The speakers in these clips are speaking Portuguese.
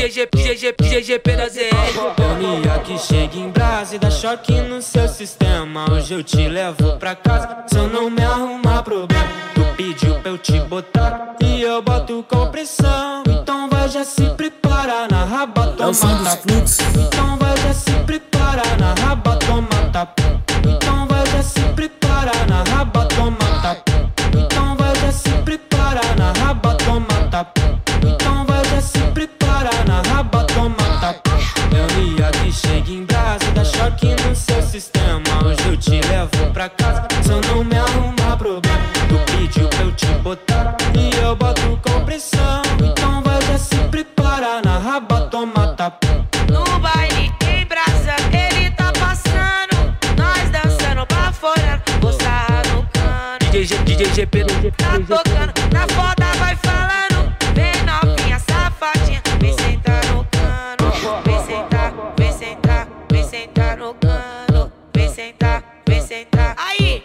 GG, GG, GGP da ZR Boninha que chega em brasa e dá choque no seu sistema. Hoje eu te levo pra casa se eu não me arrumar problema. Tu pediu pra eu te botar e eu boto com pressão. Então vai já se prepara na raba, toma tapa. Então vai já se prepara na raba, toma tapa. Então vai já se prepara na raba, toma tapa. Então vai já se prepara na raba, toma tapa. Então vai já se prepara na raba, toma tapa. Boninha que chega em brasa dá choque no seu sistema. Hoje eu te levo pra casa se eu não me arrumar problema Tu pediu pra eu te botar. E eu boto com pressão DJ, DJ GP, tá tocando, na foda vai falando. Vem novinha, safadinha, vem sentar no cano. Vem sentar, vem sentar, vem sentar no cano. Vem sentar, vem sentar. Aí,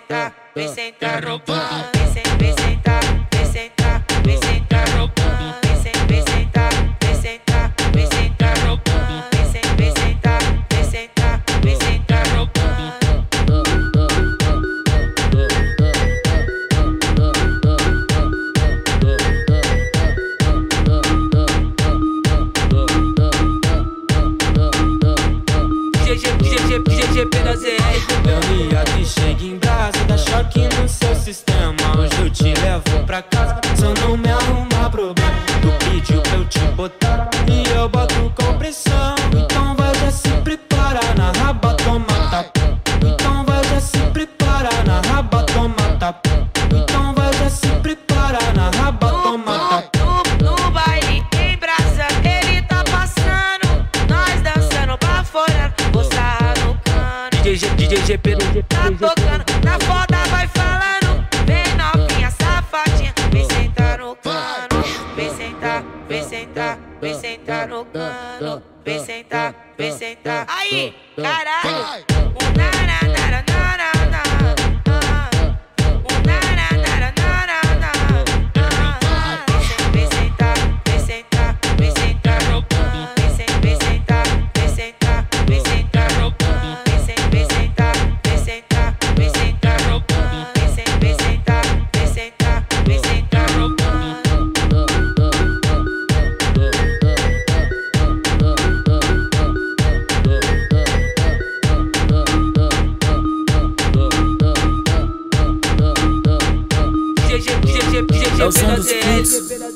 sentar, vem sentar no pano. Vem sen- vem sentar, GG, GG, GGP da ZR. Boninha que chega em brasa dá choque no seu sistema Hoje eu te levo pra casa eu não me arrumar problema Tu pediu pra eu te botar e eu boto com pressão Então vai já se prepara na raba, toma tapa Então vai já se prepara na raba, toma tapa DJ, GP, tá tocando, na foda vai falando. Vem novinha, safadinha, vem sentar no cano. Vem sentar, vem sentar, vem sentar no cano. Vem sentar, vem sentar. Aí, caralho. Nara, nara, nara. É o som dos frutos.